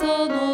solo